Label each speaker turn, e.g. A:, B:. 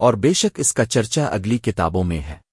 A: اور بے شک اس کا چرچا اگلی کتابوں میں ہے۔